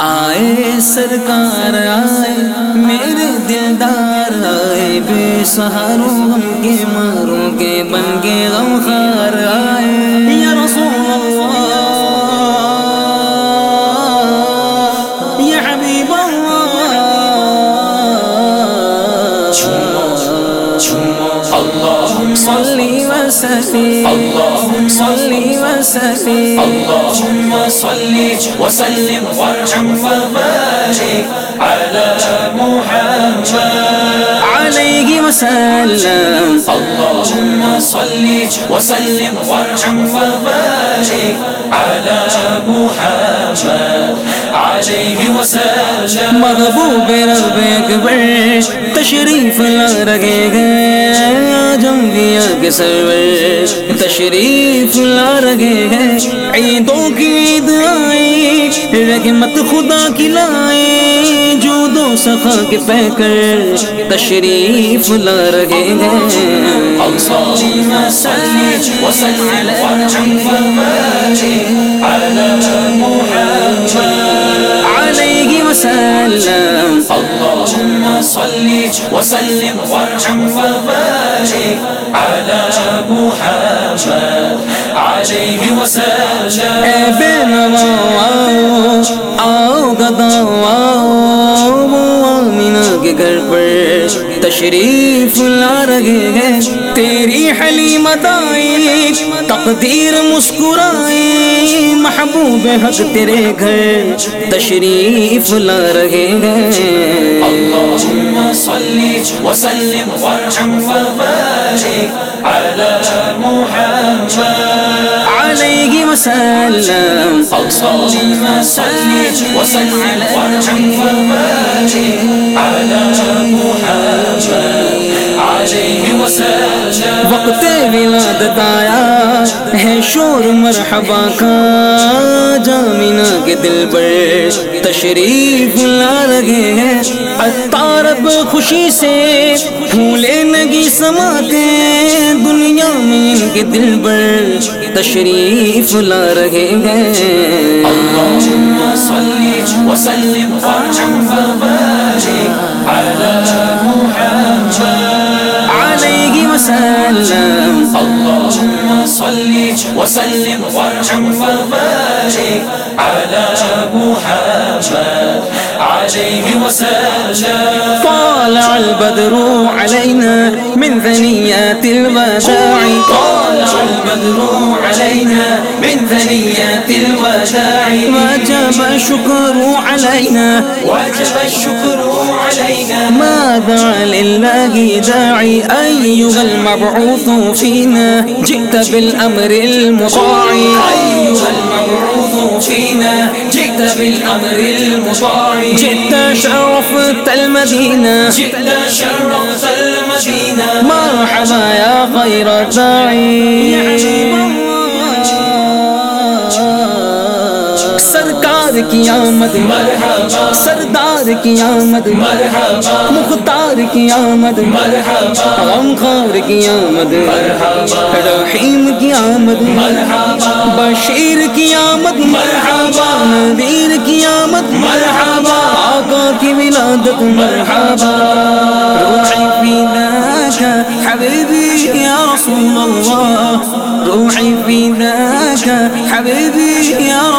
آئے سرکار آئے میرے دلدار آئے بے سہاروں ہم کے ماروں کے بن کے غم خار آئے یا رسول اللہ یا حبیب اللہ۔ اللهم صلی وسلم. اللهم صلی وسلم اللهم صل وسلم وارحم وبارك على محمد. علیہ وسلم. اللهم صل وسلم وارحم وبارك على محمد. عليه وسلم. محبوب رب اکبر تشریف لا رگے گئے دیا کے سرور تشریف لا رگے گئے عیدوں کی عید آئی رحمت خدا کی لائے جو دو سخا کے پہ کر تشریف لا رگے گئے اللهم صل وسلم على محمد۔ علیہ وسلم۔ اللهم وسلم وارحم وبارك على محمد. عليه وسلم. اے بے نوا آؤ آؤ گداؤ آؤ کے گھر پر تشریف لا رہے ہیں۔ تیری حلیم دائی تقدیر مسکرائی محبوب حق تیرے گھر تشریف لا رہے ہیں۔ اللهم صل وسلم وارحم وبارك على محمد۔ علیہ وسلم۔ اللهم صل وسلم وارحم وبارك على محمد۔ وقت ولادت آیا ہے شور مرحبا کا۔ جامینہ کے دل پر تشریف لا لگے ہیں۔ اتارب خوشی سے پھولے نگی سماتے دنیا میں ان کے دل پر تشریف لا رہے ہیں۔ اللهم صل وسلم وارحم وبارك على محمد۔ علیہ وسلم۔ اللهم صل وسلم وارحم وبارك على محمد عليه وسلم. طالع البدر علينا من ثنيات الوداع طالع البدر علينا من ثنيات الوداع وجب الشكر علينا. وجب الشكر علينا. ما دعا لله داعي أيها المبعوث فينا. جئت بالأمر المطاع. أيها المبعوث فينا. جئت بالأمر المطاع جئت شرفت المدينة. جئت شرفت المدينة. مرحبا يا خير داعي سرکار کی آمد مرحبا. سردار کی آمد مختار کی آمد مرحبا غمخوار کی آمد رحیم کی آمد بشیر کی آمد نذیر کی آمد آقا کی ولادت مرحبا روحی فداك حبیبی یا رسول اللہ روحی فداك حبیبی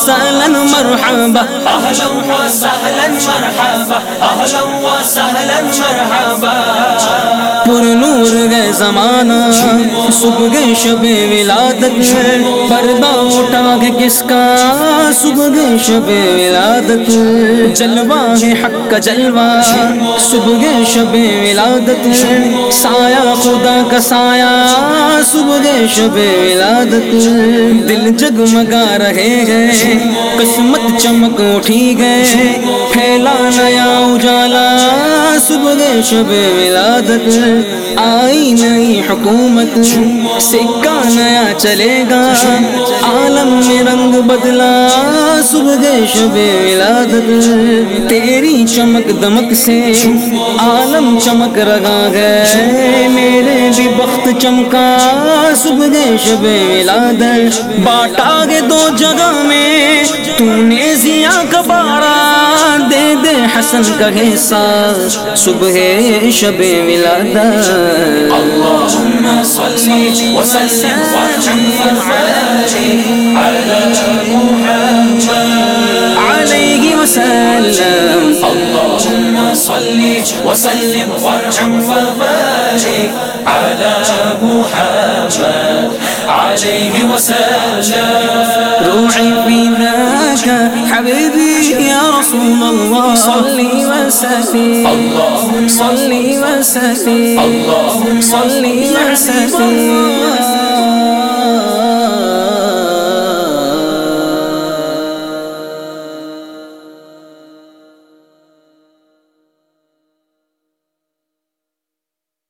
وسهلا مرحبا. أهلا وسهلا مرحبا. أهلا وسهلا مرحبا. پر نور گئے زمانہ صبح گئے شب ولادت پردہ اٹھا کے کس کا؟ صبح گئے شب ولادت جلوہ ہے حق کا جلوہ صبح گئے شب ولادت سایہ خدا کا سایہ صبح گئے شب ولادت دل جگمگا رہے ہیں قسمت چمک اٹھی گئے پھیلا نیا اجالا۔ صبح گئے شب ولادت، آئی نئی حکومت، سکہ نیا چلے گا، عالم میں رنگ بدلا، صبح شب ولادت، تیری چمک دمک سے عالم چمک رہا ہے، میرے بھی بخت چمکا، صبح شب ولادت باٹا گے دو جگہ میں، تو نے زیا کبارا دے دے حسن کا حصہ صبح شب ولادت۔ اللهم صل وسلم وارحم على محمد۔ علیہ وسلم۔ اللهم صل وسلم وارحم وبارك على محمد. عليه وسلم. روحي في ذاك حبيبي يا رسول الله. صلي وسلم. اللهم صلي وسلم. اللهم صلي وسلم.